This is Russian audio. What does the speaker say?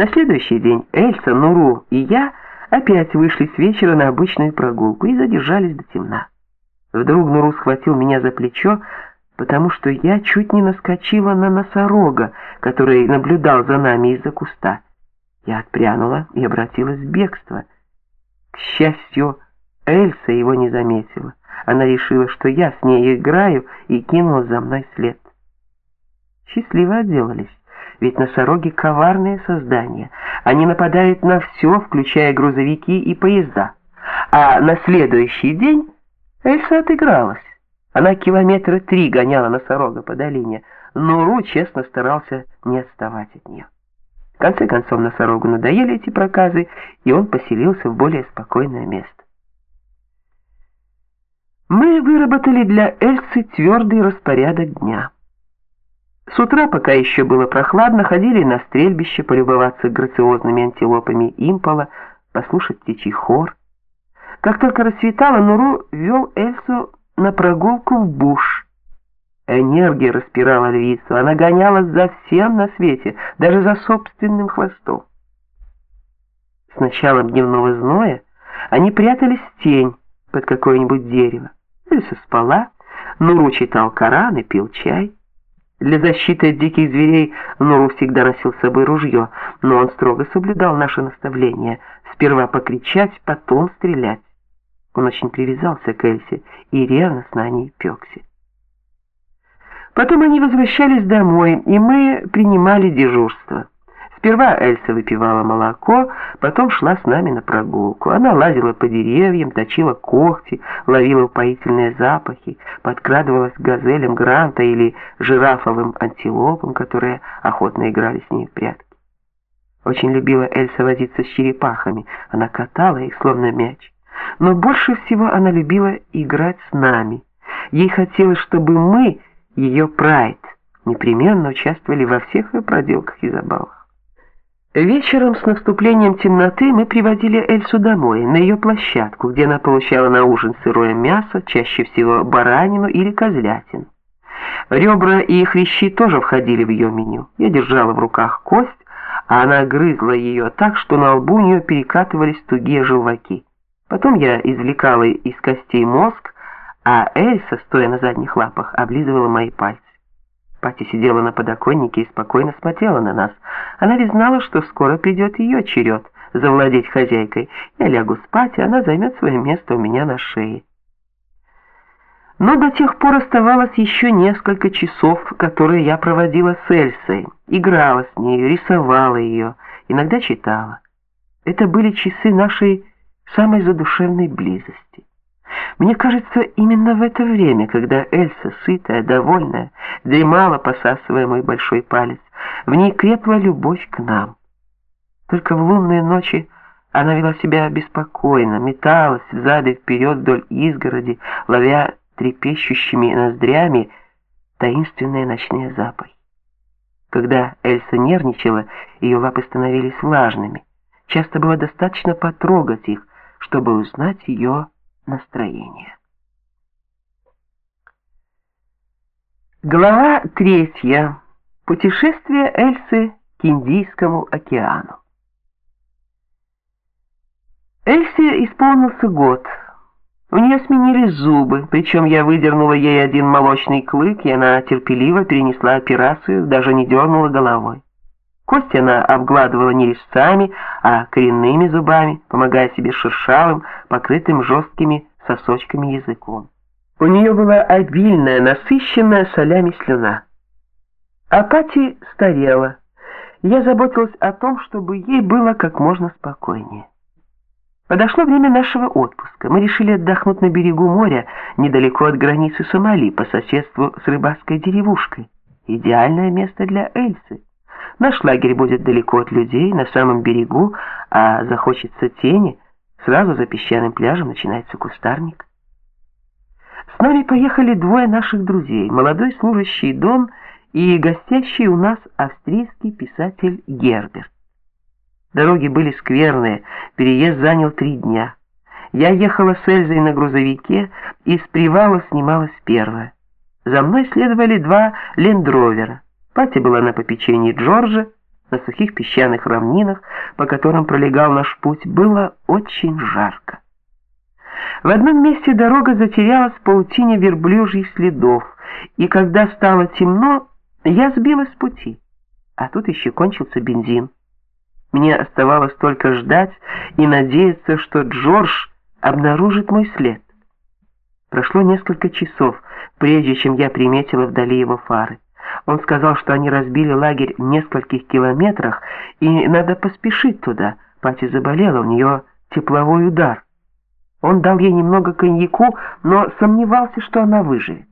На следующий день Эльса, Нуру и я опять вышли с вечера на обычную прогулку и задержались до темна. Вдруг Нуру схватил меня за плечо, потому что я чуть не наскочила на носорога, который наблюдал за нами из-за куста. Я отпрянула и обратилась в бегство. К счастью, Эльса его не заметила. Она решила, что я с ней играю, и кинула за мной след. Счастливо отделались, ведь носороги коварные создания. Они нападают на все, включая грузовики и поезда. А на следующий день Эльса отыгралась. Она километра три гоняла носорога по долине, но Ру честно старался не отставать от нее. В конце концов носорогу надоели эти проказы, и он поселился в более спокойное место. Мы выработали для Эльсы твердый распорядок дня. С утра, пока еще было прохладно, ходили на стрельбище полюбоваться грациозными антилопами импола, послушать птичий хор. Как только рассветало, Нуру вел Эльсу на прогулку в буш. Энергия распирала львицу, она гонялась за всем на свете, даже за собственным хвостом. С началом дневного зноя они прятались в тень под какое-нибудь дерево. Эльса спала, Нуру читал Коран и пил чай. Для защиты от диких зверей Нуру всегда носил с собой ружье, но он строго соблюдал наши наставления. Сперва покричать, потом стрелять. Он очень привязался к Эльсе и ревностно о ней пекся. Потом они возвращались домой, и мы принимали дежурство. Сперва Эльса выпивала молоко, потом шла с нами на прогулку. Она лазила по деревьям, точила когти, ловила упоительные запахи, подкрадывалась к газелям Гранта или жирафовым антилопам, которые охотно играли с ней в прятки. Очень любила Эльса возиться с черепахами. Она катала их, словно мяч. Но больше всего она любила играть с нами. Ей хотелось, чтобы мы, ее прайд, непременно участвовали во всех ее проделках и забавах. Вечером с наступлением темноты мы приводили Эльсу домой, на ее площадку, где она получала на ужин сырое мясо, чаще всего баранину или козлятину. Ребра и хрящи тоже входили в ее меню. Я держала в руках кость, а она грызла ее так, что на лбу у нее перекатывались тугие желваки. Потом я извлекала из костей мозг, а Эльса, стоя на задних лапах, облизывала мои пальцы. Пати сидела на подоконнике и спокойно смотрела на нас. Она ведь знала, что скоро придет ее черед завладеть хозяйкой. Я лягу спать, и она займет свое место у меня на шее. Но до тех пор оставалось еще несколько часов, которые я проводила с Эльсой. Играла с ней, рисовала ее, иногда читала. Это были часы нашей самой задушевной близости. Мне кажется, именно в это время, когда Эльса, сытая, довольная, дремала, посасывая мой большой палец, в ней крепла любовь к нам. Только в лунные ночи она вела себя беспокойно, металась взад и вперед вдоль изгороди, ловя трепещущими ноздрями таинственные ночные запахи. Когда Эльса нервничала, ее лапы становились влажными. Часто было достаточно потрогать их, чтобы узнать ее настроение. Глава третья. Путешествие Эльсы к Индийскому океану. Эльсе исполнился год. У нее сменились зубы, причем я выдернула ей один молочный клык, и она терпеливо перенесла операцию, даже не дернула головой. Кости она обгладывала не резцами, а коренными зубами, помогая себе шершавым, покрытым жесткими сосочками языком. У нее была обильная, насыщенная солями слюна. А Пати старела. Я заботилась о том, чтобы ей было как можно спокойнее. Подошло время нашего отпуска. Мы решили отдохнуть на берегу моря, недалеко от границы Сомали, по соседству с рыбацкой деревушкой. Идеальное место для Эльсы. Наш лагерь будет далеко от людей, на самом берегу, а захочется тени, сразу за песчаным пляжем начинается кустарник. С нами поехали двое наших друзей, молодой служащий Дон и гостящий у нас австрийский писатель Герберт. Дороги были скверные, переезд занял три дня. Я ехала с Эльзой на грузовике и с привала снималась первая. За мной следовали два лендровера. Пати была на попечении Джорджа, на сухих песчаных равнинах, по которым пролегал наш путь, было очень жарко. В одном месте дорога затерялась в паутине верблюжьих следов, и когда стало темно, я сбилась с пути. А тут еще кончился бензин. Мне оставалось только ждать и надеяться, что Джордж обнаружит мой след. Прошло несколько часов, прежде чем я приметила вдали его фары. Он сказал, что они разбили лагерь в нескольких километрах, и надо поспешить туда. Пати заболела, у нее тепловой удар. Он дал ей немного коньяку, но сомневался, что она выживет.